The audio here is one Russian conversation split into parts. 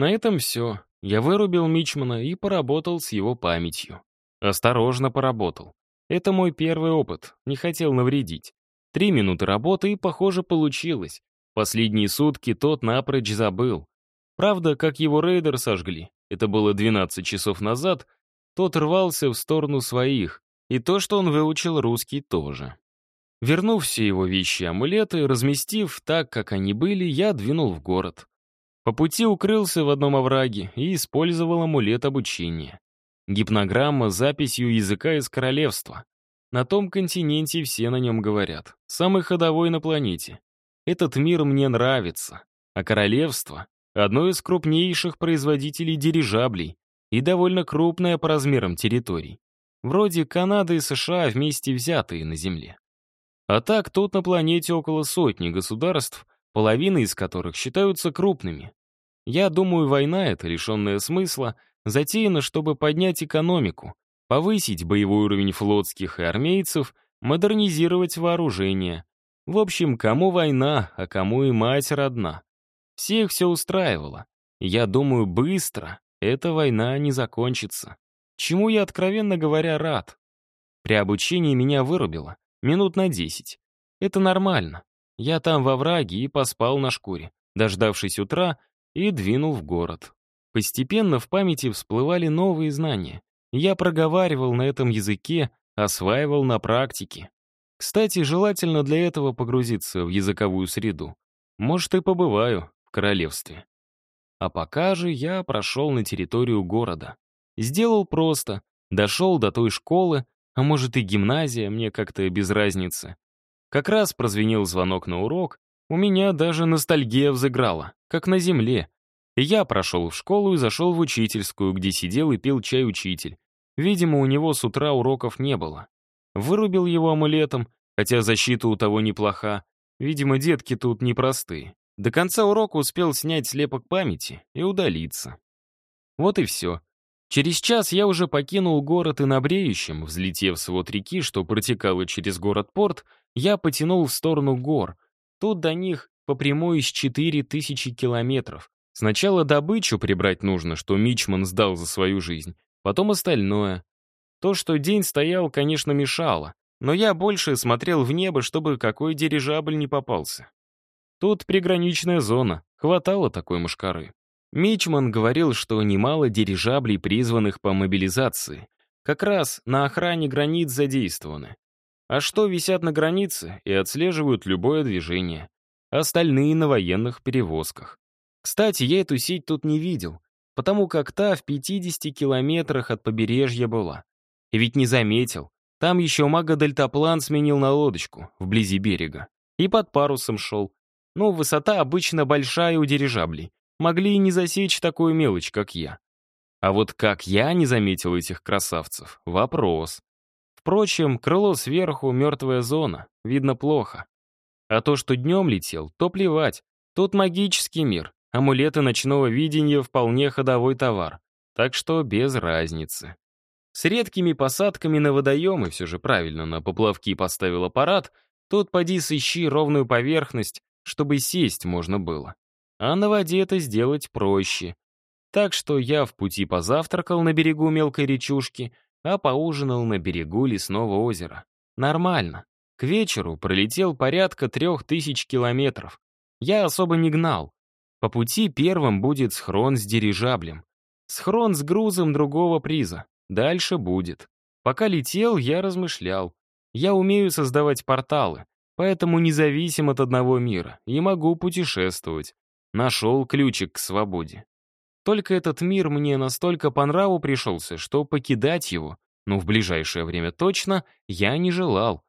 на этом все. Я вырубил Мичмана и поработал с его памятью. Осторожно поработал. Это мой первый опыт, не хотел навредить. Три минуты работы, и, похоже, получилось. Последние сутки тот напрочь забыл. Правда, как его рейдер сожгли, это было 12 часов назад, тот рвался в сторону своих, и то, что он выучил русский, тоже. Вернув все его вещи и амулеты, разместив так, как они были, я двинул в город. По пути укрылся в одном овраге и использовал амулет обучения. Гипнограмма с записью языка из королевства. На том континенте все на нем говорят. Самый ходовой на планете. Этот мир мне нравится. А королевство — одно из крупнейших производителей дирижаблей и довольно крупное по размерам территорий. Вроде Канады и США вместе взятые на Земле. А так, тут на планете около сотни государств, половина из которых считаются крупными. Я думаю, война эта, лишенная смысла, затеяна, чтобы поднять экономику, повысить боевой уровень флотских и армейцев, модернизировать вооружение. В общем, кому война, а кому и мать родна. Всех все устраивало. Я думаю, быстро эта война не закончится. Чему я, откровенно говоря, рад. При обучении меня вырубило. Минут на десять. Это нормально. Я там во враге и поспал на шкуре, дождавшись утра, и двинул в город. Постепенно в памяти всплывали новые знания. Я проговаривал на этом языке, осваивал на практике. Кстати, желательно для этого погрузиться в языковую среду. Может, и побываю в королевстве. А пока же я прошел на территорию города. Сделал просто. Дошел до той школы, а может и гимназия, мне как-то без разницы. Как раз прозвенел звонок на урок, у меня даже ностальгия взыграла, как на земле, я прошел в школу и зашел в учительскую, где сидел и пил чай учитель. Видимо, у него с утра уроков не было. Вырубил его амулетом, хотя защита у того неплоха. Видимо, детки тут непростые. До конца урока успел снять слепок памяти и удалиться. Вот и все. Через час я уже покинул город и на бреющем, взлетев с вот реки, что протекала через город-порт, я потянул в сторону гор. Тут до них по прямой из четыре тысячи километров. Сначала добычу прибрать нужно, что Мичман сдал за свою жизнь, потом остальное. То, что день стоял, конечно, мешало, но я больше смотрел в небо, чтобы какой дирижабль не попался. Тут приграничная зона, хватало такой мушкары. Мичман говорил, что немало дирижаблей, призванных по мобилизации, как раз на охране границ задействованы. А что висят на границе и отслеживают любое движение. Остальные на военных перевозках. Кстати, я эту сеть тут не видел, потому как та в 50 километрах от побережья была. И ведь не заметил. Там еще мага-дельтаплан сменил на лодочку, вблизи берега. И под парусом шел. Ну, высота обычно большая у дирижаблей. Могли и не засечь такую мелочь, как я. А вот как я не заметил этих красавцев — вопрос. Впрочем, крыло сверху — мертвая зона, видно плохо. А то, что днем летел, то плевать. Тут магический мир, амулеты ночного видения вполне ходовой товар, так что без разницы. С редкими посадками на водоемы все же правильно на поплавки поставил аппарат, тут поди сыщи ровную поверхность, чтобы сесть можно было. А на воде это сделать проще. Так что я в пути позавтракал на берегу мелкой речушки, а поужинал на берегу лесного озера. Нормально. К вечеру пролетел порядка трех тысяч километров. Я особо не гнал, по пути первым будет схрон с дирижаблем. Схрон с грузом другого приза. Дальше будет. Пока летел, я размышлял. Я умею создавать порталы, поэтому независим от одного мира и могу путешествовать. Нашел ключик к свободе. Только этот мир мне настолько по нраву пришелся, что покидать его, ну, в ближайшее время точно, я не желал.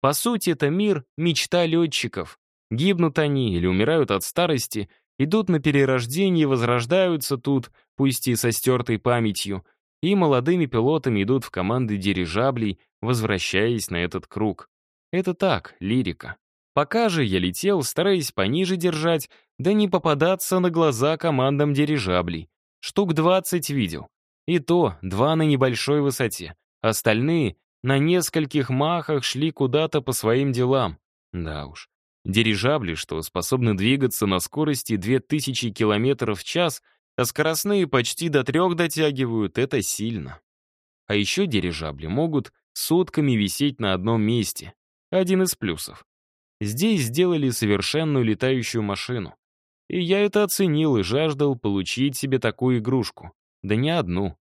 По сути, это мир — мечта летчиков. Гибнут они или умирают от старости, идут на перерождение, возрождаются тут, пусть и со стертой памятью, и молодыми пилотами идут в команды дирижаблей, возвращаясь на этот круг. Это так, лирика. Пока же я летел, стараясь пониже держать, да не попадаться на глаза командам дирижаблей. Штук 20 видел. И то два на небольшой высоте. Остальные на нескольких махах шли куда-то по своим делам. Да уж, Дирижабли, что способны двигаться на скорости 2000 км в час, а скоростные почти до трех дотягивают, это сильно. А еще дирижабли могут сутками висеть на одном месте. Один из плюсов. Здесь сделали совершенную летающую машину. И я это оценил и жаждал получить себе такую игрушку. Да не одну.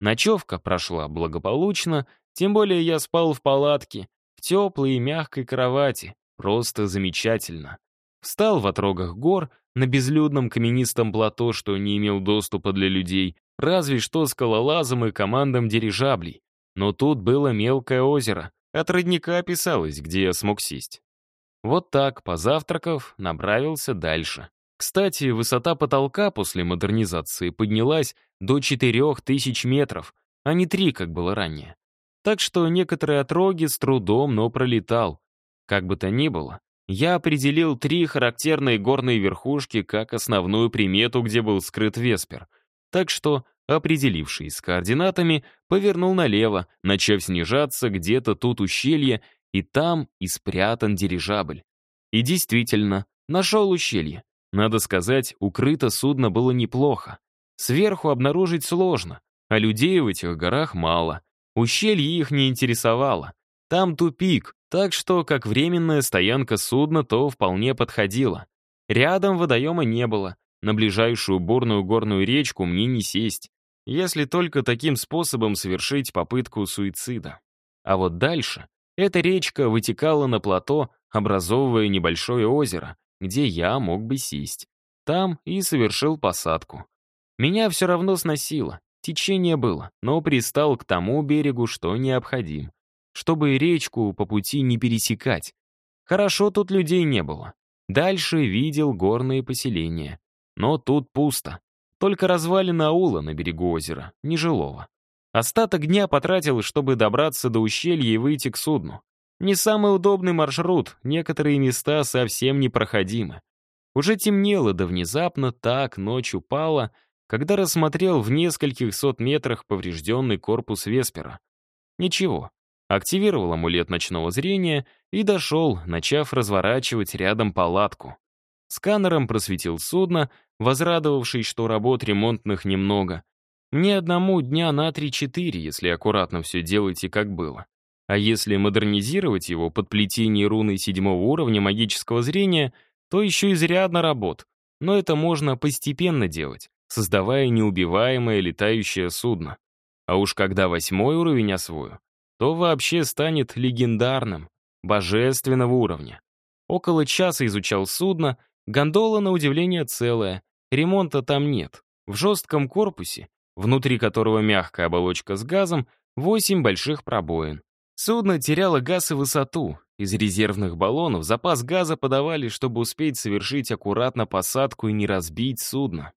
Ночевка прошла благополучно, тем более я спал в палатке, в теплой и мягкой кровати. Просто замечательно. Встал в отрогах гор, на безлюдном каменистом плато, что не имел доступа для людей, разве что скалолазом и командам дирижаблей. Но тут было мелкое озеро, от родника описалось, где я смог сесть. Вот так, позавтракав, направился дальше. Кстати, высота потолка после модернизации поднялась до 4000 метров, а не 3, как было ранее. Так что некоторые отроги с трудом, но пролетал. Как бы то ни было, я определил три характерные горные верхушки как основную примету, где был скрыт Веспер. Так что, определившись с координатами, повернул налево, начав снижаться где-то тут ущелье, и там и спрятан дирижабль. И действительно, нашел ущелье. Надо сказать, укрыто судно было неплохо. Сверху обнаружить сложно, а людей в этих горах мало. Ущелье их не интересовало. Там тупик, так что как временная стоянка судна то вполне подходило. Рядом водоема не было, на ближайшую бурную горную речку мне не сесть, если только таким способом совершить попытку суицида. А вот дальше эта речка вытекала на плато, образовывая небольшое озеро, где я мог бы сесть. Там и совершил посадку. Меня все равно сносило, течение было, но пристал к тому берегу, что необходим, чтобы речку по пути не пересекать. Хорошо тут людей не было. Дальше видел горные поселения. Но тут пусто. Только развалины аула на берегу озера, нежилого. Остаток дня потратил, чтобы добраться до ущелья и выйти к судну. Не самый удобный маршрут, некоторые места совсем непроходимы. Уже темнело, да внезапно так ночь упала, когда рассмотрел в нескольких сот метрах поврежденный корпус Веспера. Ничего, активировал амулет ночного зрения и дошел, начав разворачивать рядом палатку. Сканером просветил судно, возрадовавшись, что работ ремонтных немного. Мне одному дня на 3-4, если аккуратно все делаете, как было. А если модернизировать его под плетение руны седьмого уровня магического зрения, то еще изрядно работ. Но это можно постепенно делать, создавая неубиваемое летающее судно. А уж когда восьмой уровень освою, то вообще станет легендарным, божественного уровня. Около часа изучал судно, гондола, на удивление, целая, ремонта там нет. В жестком корпусе, внутри которого мягкая оболочка с газом, восемь больших пробоин. Судно теряло газ и высоту. Из резервных баллонов запас газа подавали, чтобы успеть совершить аккуратно посадку и не разбить судно.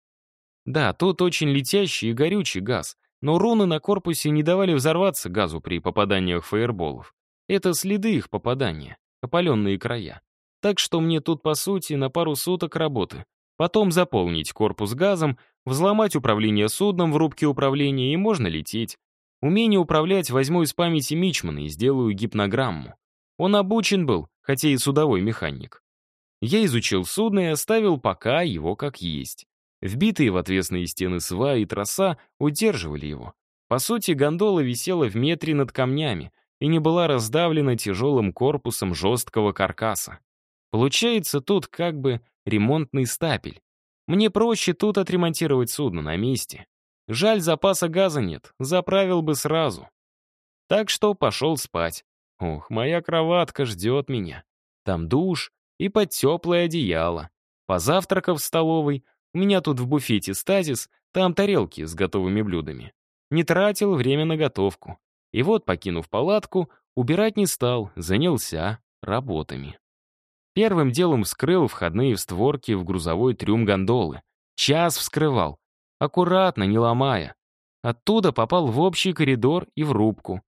Да, тут очень летящий и горючий газ, но руны на корпусе не давали взорваться газу при попаданиях фаерболов. Это следы их попадания, опаленные края. Так что мне тут, по сути, на пару суток работы. Потом заполнить корпус газом, взломать управление судном в рубке управления и можно лететь. Умение управлять возьму из памяти Мичмана и сделаю гипнограмму. Он обучен был, хотя и судовой механик. Я изучил судно и оставил пока его как есть. Вбитые в отвесные стены сва и троса удерживали его. По сути, гондола висела в метре над камнями и не была раздавлена тяжелым корпусом жесткого каркаса. Получается, тут как бы ремонтный стапель. Мне проще тут отремонтировать судно на месте. Жаль, запаса газа нет, заправил бы сразу. Так что пошел спать. Ох, моя кроватка ждет меня. Там душ и под теплое одеяло. Позавтракав в столовой, у меня тут в буфете стазис, там тарелки с готовыми блюдами. Не тратил время на готовку. И вот, покинув палатку, убирать не стал, занялся работами. Первым делом вскрыл входные створки в грузовой трюм гондолы. Час вскрывал, аккуратно, не ломая. Оттуда попал в общий коридор и в рубку.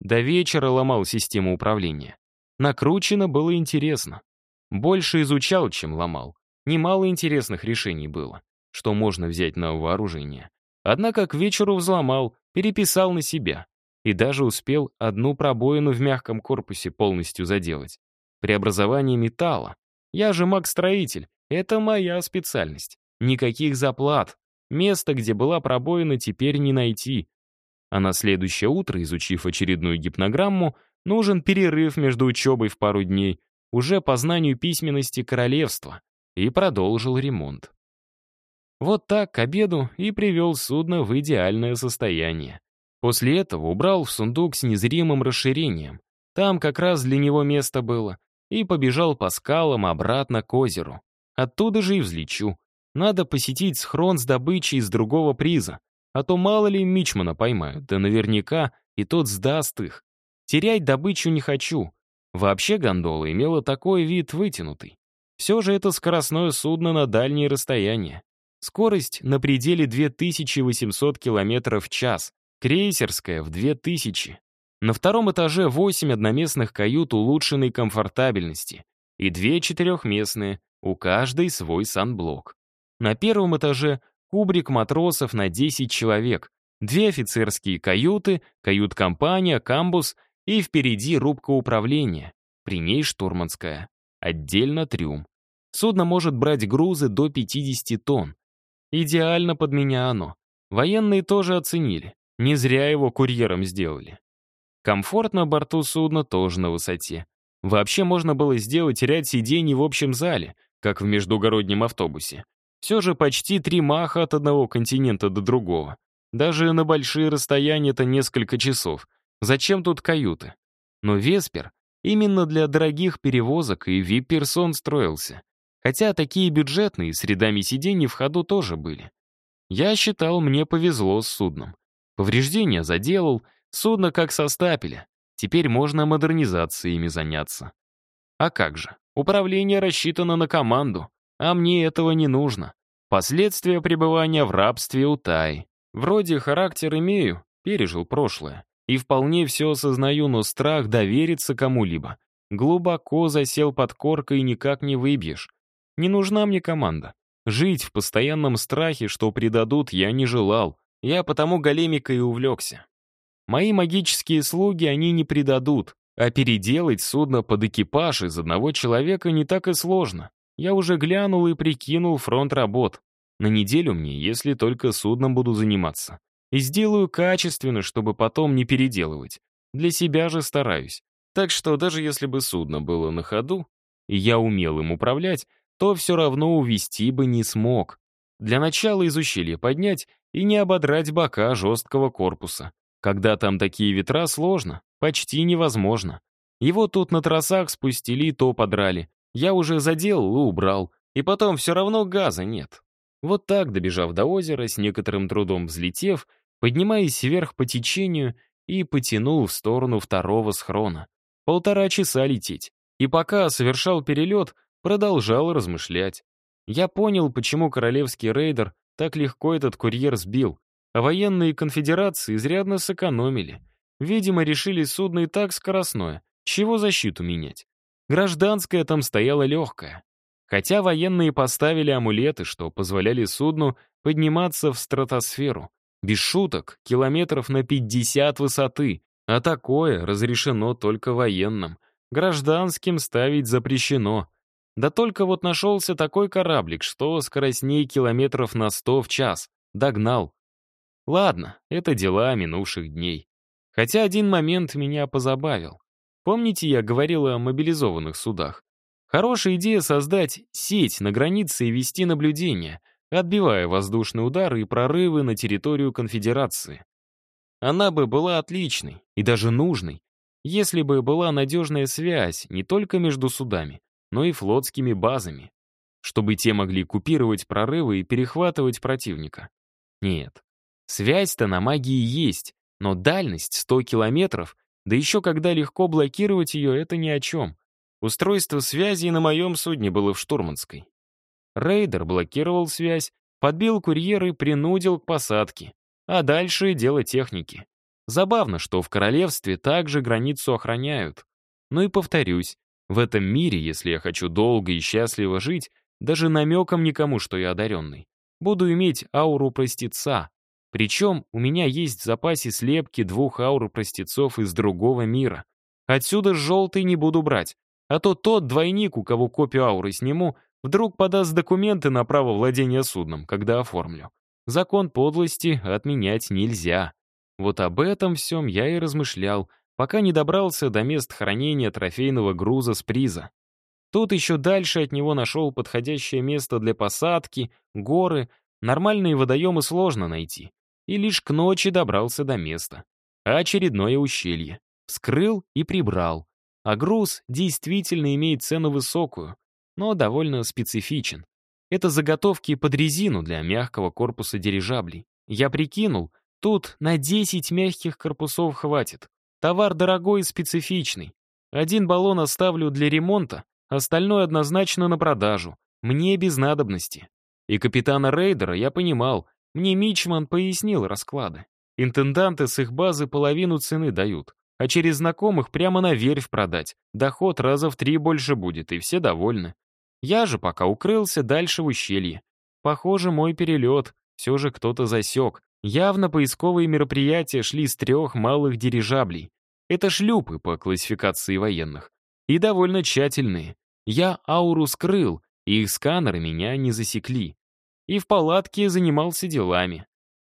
До вечера ломал систему управления. Накручено было интересно. Больше изучал, чем ломал. Немало интересных решений было, что можно взять на вооружение. Однако к вечеру взломал, переписал на себя. И даже успел одну пробоину в мягком корпусе полностью заделать. Преобразование металла. Я же маг-строитель, это моя специальность. Никаких заплат, Место, где была пробоина, теперь не найти. А на следующее утро, изучив очередную гипнограмму, нужен перерыв между учебой в пару дней, уже по знанию письменности королевства, и продолжил ремонт. Вот так к обеду и привел судно в идеальное состояние. После этого убрал в сундук с незримым расширением. Там как раз для него место было. И побежал по скалам обратно к озеру. Оттуда же и взлечу. Надо посетить схрон с добычей из другого приза. А то мало ли Мичмана поймают, да наверняка и тот сдаст их. Терять добычу не хочу. Вообще гондола имела такой вид вытянутый. Все же это скоростное судно на дальние расстояния. Скорость на пределе 2800 км в час, крейсерская в 2000. На втором этаже 8 одноместных кают улучшенной комфортабельности и две четырехместные, у каждой свой санблок. На первом этаже кубрик матросов на 10 человек, две офицерские каюты, кают-компания, камбус и впереди рубка управления, при ней штурманская, отдельно трюм. Судно может брать грузы до 50 тонн, Идеально под меня оно. Военные тоже оценили. Не зря его курьером сделали. Комфорт на борту судна тоже на высоте. Вообще можно было сделать ряд сидений в общем зале, как в междугороднем автобусе. Все же почти три маха от одного континента до другого. Даже на большие расстояния это несколько часов. Зачем тут каюты? Но Веспер именно для дорогих перевозок и вип-персон строился. Хотя такие бюджетные с рядами сидений в ходу тоже были. Я считал, мне повезло с судном. Повреждения заделал, судно как со стапеля. Теперь можно модернизациями заняться. А как же? Управление рассчитано на команду, а мне этого не нужно. Последствия пребывания в рабстве у Тай. Вроде характер имею, пережил прошлое. И вполне все осознаю, но страх довериться кому-либо. Глубоко засел под коркой и никак не выбьешь. Не нужна мне команда. Жить в постоянном страхе, что предадут, я не желал. Я потому големика и увлекся. Мои магические слуги они не предадут, а переделать судно под экипаж из одного человека не так и сложно. Я уже глянул и прикинул фронт работ. На неделю мне, если только судном буду заниматься. И сделаю качественно, чтобы потом не переделывать. Для себя же стараюсь. Так что даже если бы судно было на ходу, и я умел им управлять, то все равно увести бы не смог. Для начала из ущелья поднять и не ободрать бока жесткого корпуса. Когда там такие ветра, сложно, почти невозможно. Его тут на тросах спустили, то подрали. Я уже заделал и убрал, и потом все равно газа нет. Вот так, добежав до озера, с некоторым трудом взлетев, поднимаясь вверх по течению и потянул в сторону второго схрона. Полтора часа лететь. И пока совершал перелет, Продолжал размышлять. Я понял, почему королевский рейдер так легко этот курьер сбил, а военные конфедерации изрядно сэкономили. Видимо, решили судно и так скоростное. Чего защиту менять? Гражданская там стояла легкая. Хотя военные поставили амулеты, что позволяли судну подниматься в стратосферу. Без шуток, километров на 50 высоты. А такое разрешено только военным. Гражданским ставить запрещено. Да только вот нашелся такой кораблик, что скоростней километров на сто в час. Догнал. Ладно, это дела минувших дней. Хотя один момент меня позабавил. Помните, я говорил о мобилизованных судах? Хорошая идея создать сеть на границе и вести наблюдение, отбивая воздушные удары и прорывы на территорию конфедерации. Она бы была отличной и даже нужной, если бы была надежная связь не только между судами, но и флотскими базами, чтобы те могли купировать прорывы и перехватывать противника. Нет, связь-то на магии есть, но дальность 100 километров, да еще когда легко блокировать ее, это ни о чем. Устройство связи на моем судне было в штурманской. Рейдер блокировал связь, подбил курьер и принудил к посадке. А дальше дело техники. Забавно, что в королевстве также границу охраняют. Ну и повторюсь, в этом мире, если я хочу долго и счастливо жить, даже намеком никому, что я одаренный, буду иметь ауру простеца. Причем у меня есть в запасе слепки двух аур простецов из другого мира. Отсюда желтый не буду брать, а то тот двойник, у кого копию ауры сниму, вдруг подаст документы на право владения судном, когда оформлю. Закон подлости отменять нельзя. Вот об этом всем я и размышлял, пока не добрался до мест хранения трофейного груза с приза. Тут еще дальше от него нашел подходящее место для посадки, горы, нормальные водоемы сложно найти. И лишь к ночи добрался до места. А очередное ущелье. Вскрыл и прибрал. А груз действительно имеет цену высокую, но довольно специфичен. Это заготовки под резину для мягкого корпуса дирижаблей. Я прикинул, тут на 10 мягких корпусов хватит. Товар дорогой и специфичный. Один баллон оставлю для ремонта, остальное однозначно на продажу. Мне без надобности. И капитана рейдера я понимал, мне Мичман пояснил расклады. Интенданты с их базы половину цены дают, а через знакомых прямо на верфь продать. Доход раза в три больше будет, и все довольны. Я же пока укрылся дальше в ущелье. Похоже, мой перелет все же кто-то засек. Явно поисковые мероприятия шли с трех малых дирижаблей. Это шлюпы по классификации военных. И довольно тщательные. Я ауру скрыл, и их сканеры меня не засекли. И в палатке занимался делами.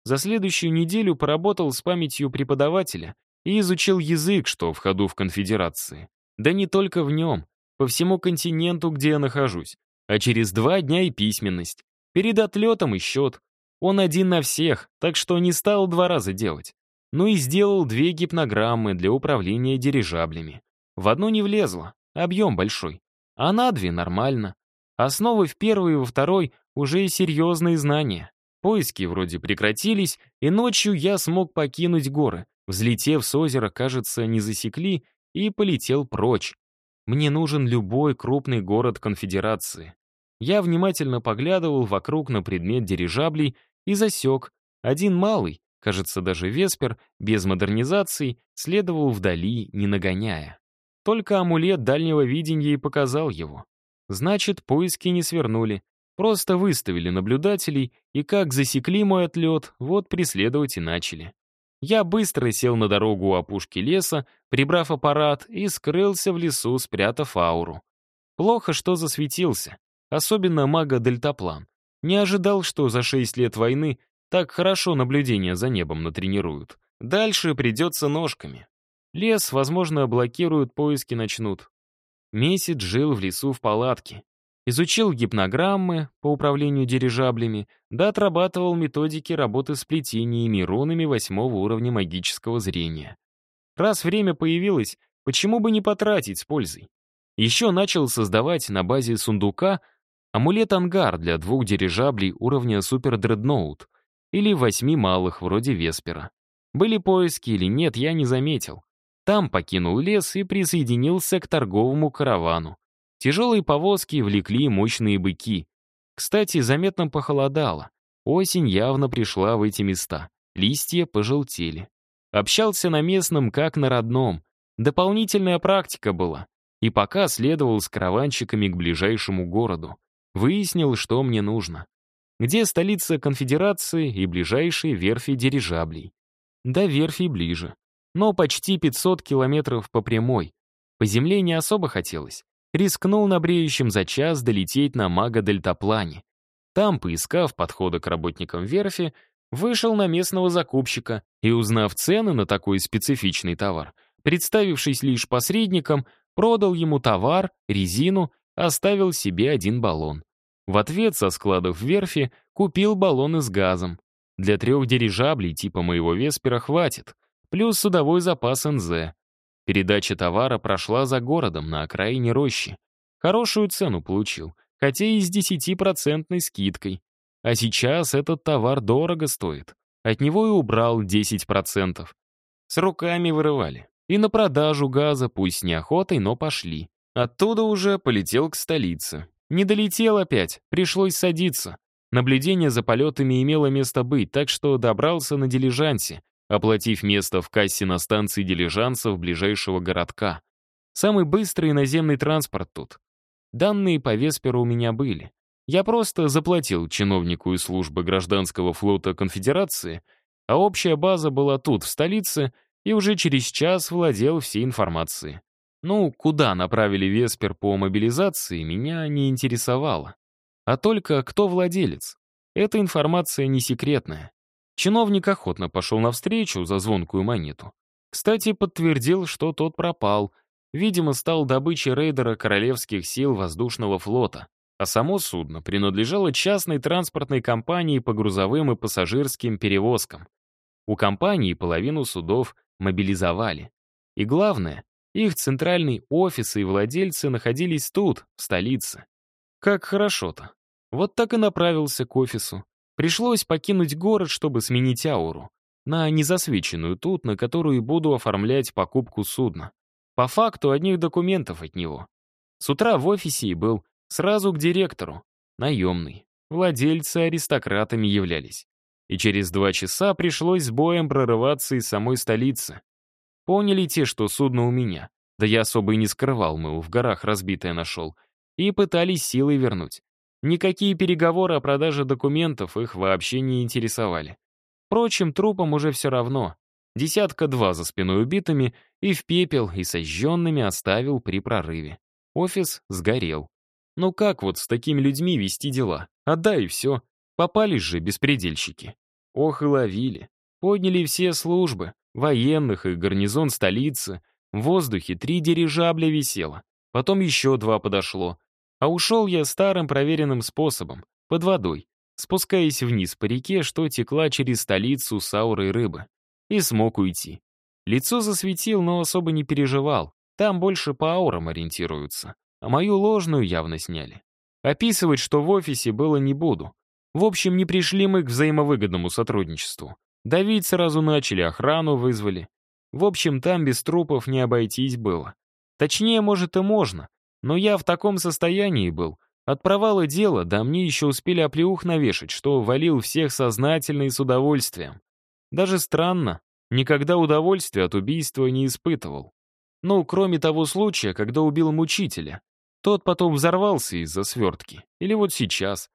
За следующую неделю поработал с памятью преподавателя и изучил язык, что в ходу в конфедерации. Да не только в нем по всему континенту, где я нахожусь, а через два дня и письменность. Перед отлетом и счет. Он один на всех, так что не стал два раза делать. Ну и сделал две гипнограммы для управления дирижаблями. В одну не влезло, объем большой. А на две нормально. Основы в первой и во второй уже серьезные знания. Поиски вроде прекратились, и ночью я смог покинуть горы. Взлетев с озера, кажется, не засекли, и полетел прочь. Мне нужен любой крупный город конфедерации. Я внимательно поглядывал вокруг на предмет дирижаблей и засек. Один малый, кажется, даже Веспер, без модернизации, следовал вдали, не нагоняя. Только амулет дальнего видения и показал его. Значит, поиски не свернули. Просто выставили наблюдателей, и как засекли мой отлет, вот преследовать и начали. Я быстро сел на дорогу у опушки леса, прибрав аппарат, и скрылся в лесу, спрятав ауру. Плохо, что засветился. Особенно мага-дельтаплан. Не ожидал, что за шесть лет войны так хорошо наблюдение за небом натренируют. Дальше придется ножками. Лес, возможно, блокируют, поиски начнут. Месяц жил в лесу в палатке. Изучил гипнограммы по управлению дирижаблями, да отрабатывал методики работы с плетениями рунами восьмого уровня магического зрения. Раз время появилось, почему бы не потратить с пользой? Еще начал создавать на базе сундука амулет-ангар для двух дирижаблей уровня супер-дредноут или восьми малых, вроде Веспера. Были поиски или нет, я не заметил. Там покинул лес и присоединился к торговому каравану. Тяжелые повозки влекли мощные быки. Кстати, заметно похолодало. Осень явно пришла в эти места. Листья пожелтели. Общался на местном, как на родном. Дополнительная практика была. И пока следовал с караванщиками к ближайшему городу. Выяснил, что мне нужно. Где столица конфедерации и ближайшие верфи дирижаблей. До верфи ближе. Но почти 500 километров по прямой. По земле не особо хотелось рискнул на бреющем за час долететь на мага-дельтаплане. Там, поискав подхода к работникам верфи, вышел на местного закупщика и, узнав цены на такой специфичный товар, представившись лишь посредником, продал ему товар, резину, оставил себе один баллон. В ответ со складов верфи купил баллоны с газом. Для трех дирижаблей типа моего Веспера хватит, плюс судовой запас НЗ. Передача товара прошла за городом на окраине рощи. Хорошую цену получил, хотя и с 10% скидкой. А сейчас этот товар дорого стоит. От него и убрал 10%. С руками вырывали. И на продажу газа, пусть неохотой, но пошли. Оттуда уже полетел к столице. Не долетел опять, пришлось садиться. Наблюдение за полетами имело место быть, так что добрался на дилижансе, оплатив место в кассе на станции дилижансов ближайшего городка. Самый быстрый наземный транспорт тут. Данные по Весперу у меня были. Я просто заплатил чиновнику из службы гражданского флота конфедерации, а общая база была тут, в столице, и уже через час владел всей информацией. Ну, куда направили Веспер по мобилизации, меня не интересовало. А только кто владелец. Эта информация не секретная. Чиновник охотно пошел навстречу за звонкую монету. Кстати, подтвердил, что тот пропал. Видимо, стал добычей рейдера Королевских сил воздушного флота. А само судно принадлежало частной транспортной компании по грузовым и пассажирским перевозкам. У компании половину судов мобилизовали. И главное, их центральный офис и владельцы находились тут, в столице. Как хорошо-то. Вот так и направился к офису. Пришлось покинуть город, чтобы сменить ауру. На незасвеченную тут, на которую буду оформлять покупку судна. По факту одних документов от него. С утра в офисе и был сразу к директору. Наемный. Владельцы аристократами являлись. И через два часа пришлось с боем прорываться из самой столицы. Поняли те, что судно у меня. Да я особо и не скрывал, мыл, в горах разбитое нашел. И пытались силой вернуть. Никакие переговоры о продаже документов их вообще не интересовали. Впрочем, трупам уже все равно. Десятка-два за спиной убитыми и в пепел, и сожженными оставил при прорыве. Офис сгорел. Ну как вот с такими людьми вести дела? Отдай и все. Попались же беспредельщики. Ох и ловили. Подняли все службы, военных и гарнизон столицы. В воздухе три дирижабля висело. Потом еще два подошло. А ушел я старым проверенным способом, под водой, спускаясь вниз по реке, что текла через столицу с аурой рыбы. И смог уйти. Лицо засветил, но особо не переживал. Там больше по аурам ориентируются. А мою ложную явно сняли. Описывать, что в офисе, было не буду. В общем, не пришли мы к взаимовыгодному сотрудничеству. Давить сразу начали, охрану вызвали. В общем, там без трупов не обойтись было. Точнее, может, и можно, но я в таком состоянии был. От провала дела, да мне еще успели оплеух навешать, что валил всех сознательно и с удовольствием. Даже странно, никогда удовольствия от убийства не испытывал. Ну, кроме того случая, когда убил мучителя. Тот потом взорвался из-за свертки. Или вот сейчас.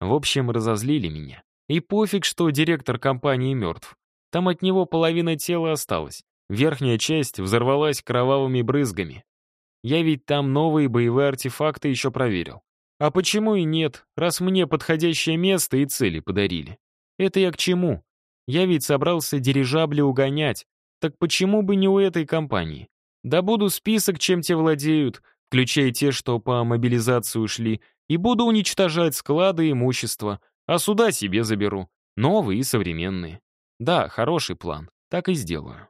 В общем, разозлили меня. И пофиг, что директор компании мертв. Там от него половина тела осталась. Верхняя часть взорвалась кровавыми брызгами. Я ведь там новые боевые артефакты еще проверил. А почему и нет, раз мне подходящее место и цели подарили? Это я к чему? Я ведь собрался дирижабли угонять. Так почему бы не у этой компании? Да буду список, чем те владеют, включая те, что по мобилизации ушли, и буду уничтожать склады и имущество, а суда себе заберу. Новые и современные. Да, хороший план. Так и сделаю.